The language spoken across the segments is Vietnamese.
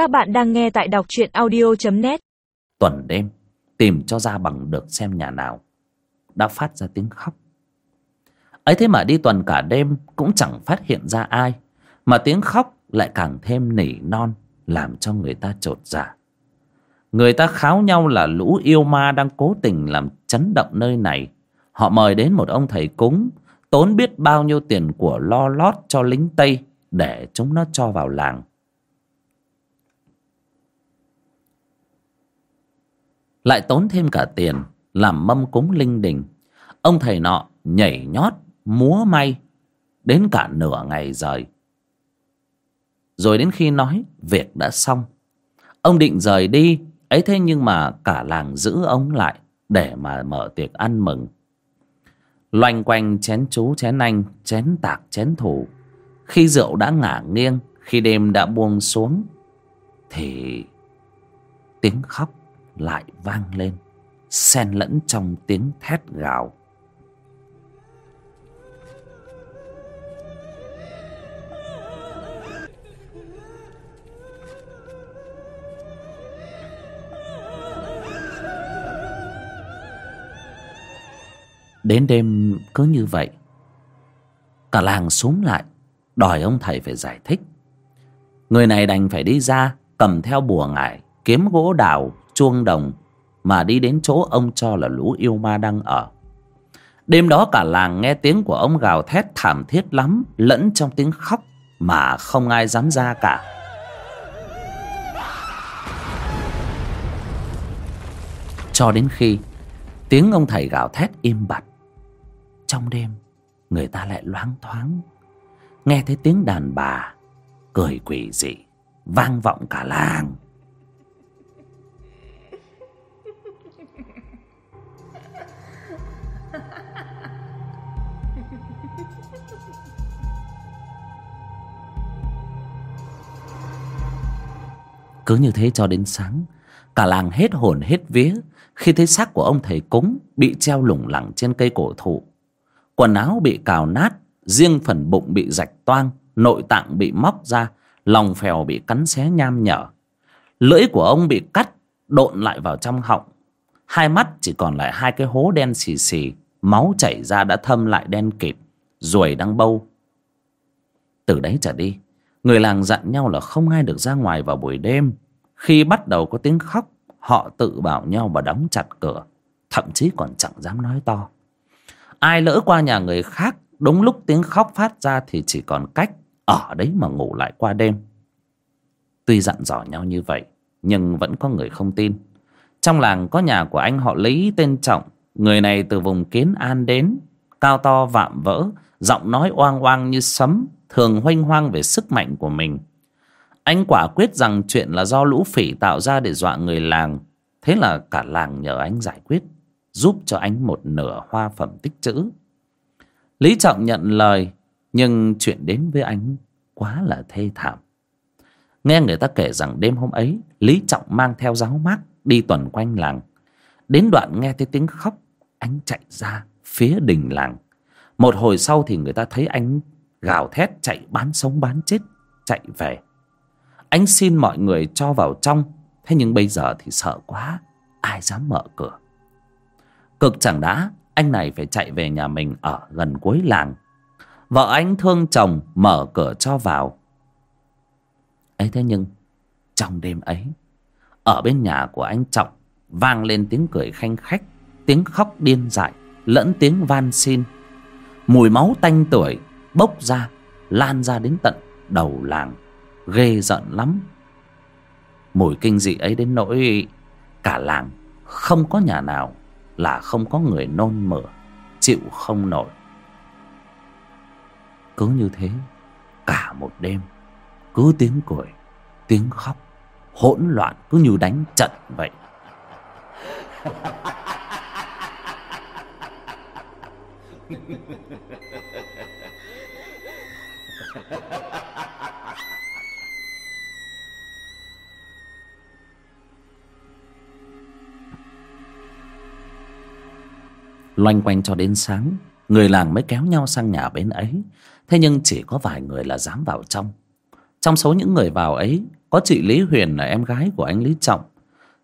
Các bạn đang nghe tại đọc truyện audio.net tuần đêm, tìm cho ra bằng được xem nhà nào. Đã phát ra tiếng khóc. Ấy thế mà đi tuần cả đêm cũng chẳng phát hiện ra ai, mà tiếng khóc lại càng thêm nỉ non, làm cho người ta trột dạ. Người ta kháo nhau là lũ yêu ma đang cố tình làm chấn động nơi này. Họ mời đến một ông thầy cúng, tốn biết bao nhiêu tiền của lo lót cho lính tây để chúng nó cho vào làng. Lại tốn thêm cả tiền làm mâm cúng linh đình. Ông thầy nọ nhảy nhót, múa may, đến cả nửa ngày rời. Rồi đến khi nói việc đã xong, ông định rời đi, ấy thế nhưng mà cả làng giữ ông lại để mà mở tiệc ăn mừng. Loanh quanh chén chú, chén anh, chén tạc, chén thủ. Khi rượu đã ngả nghiêng, khi đêm đã buông xuống, thì tiếng khóc lại vang lên, xen lẫn trong tiếng thét gào. Đến đêm cứ như vậy, cả làng xúm lại, đòi ông thầy phải giải thích. Người này đành phải đi ra, cầm theo bùa ngải, kiếm gỗ đào chuông đồng mà đi đến chỗ ông cho là lũ yêu ma đang ở. Đêm đó cả làng nghe tiếng của ông gào thét thảm thiết lắm, lẫn trong tiếng khóc mà không ai dám ra cả. Cho đến khi tiếng ông thầy gào thét im bặt, trong đêm người ta lại loáng thoáng nghe thấy tiếng đàn bà cười quỷ dị vang vọng cả làng. Cứ như thế cho đến sáng. Cả làng hết hồn hết vía khi thấy xác của ông thầy cúng bị treo lủng lẳng trên cây cổ thụ. Quần áo bị cào nát, riêng phần bụng bị rạch toang, nội tạng bị móc ra, lòng phèo bị cắn xé nham nhở. Lưỡi của ông bị cắt, độn lại vào trong họng. Hai mắt chỉ còn lại hai cái hố đen xì xì, máu chảy ra đã thâm lại đen kịt, ruồi đang bâu. Từ đấy trở đi người làng dặn nhau là không ai được ra ngoài vào buổi đêm. Khi bắt đầu có tiếng khóc, họ tự bảo nhau và đóng chặt cửa, thậm chí còn chẳng dám nói to. Ai lỡ qua nhà người khác, đúng lúc tiếng khóc phát ra thì chỉ còn cách ở đấy mà ngủ lại qua đêm. Tuy dặn dò nhau như vậy, nhưng vẫn có người không tin. Trong làng có nhà của anh họ lý tên trọng. Người này từ vùng kiến an đến, cao to vạm vỡ, giọng nói oang oang như sấm thường hoanh hoang về sức mạnh của mình. Anh quả quyết rằng chuyện là do lũ phỉ tạo ra để dọa người làng, thế là cả làng nhờ anh giải quyết, giúp cho anh một nửa hoa phẩm tích chữ lý trọng nhận lời, nhưng chuyện đến với anh quá là thê thảm. Nghe người ta kể rằng đêm hôm ấy, lý trọng mang theo giáo mác đi tuần quanh làng. Đến đoạn nghe thấy tiếng khóc, anh chạy ra phía đình làng. Một hồi sau thì người ta thấy anh gào thét chạy bán sống bán chết, chạy về. Anh xin mọi người cho vào trong, thế nhưng bây giờ thì sợ quá, ai dám mở cửa. Cực chẳng đã, anh này phải chạy về nhà mình ở gần cuối làng. Vợ anh thương chồng mở cửa cho vào. Ấy thế nhưng trong đêm ấy, ở bên nhà của anh trọng, vang lên tiếng cười khanh khách, tiếng khóc điên dại, lẫn tiếng van xin. Mùi máu tanh tuổi bốc ra, lan ra đến tận đầu làng. Ghê giận lắm. Mùi kinh dị ấy đến nỗi cả làng không có nhà nào là không có người nôn mửa, chịu không nổi. Cứ như thế, cả một đêm, cứ tiếng cười, tiếng khóc, hỗn loạn cứ như đánh trận vậy. loanh quanh cho đến sáng, người làng mới kéo nhau sang nhà bên ấy. Thế nhưng chỉ có vài người là dám vào trong. Trong số những người vào ấy, có chị lý huyền là em gái của anh lý trọng.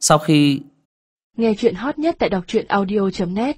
Sau khi Nghe chuyện hot nhất tại đọc truyện audio.net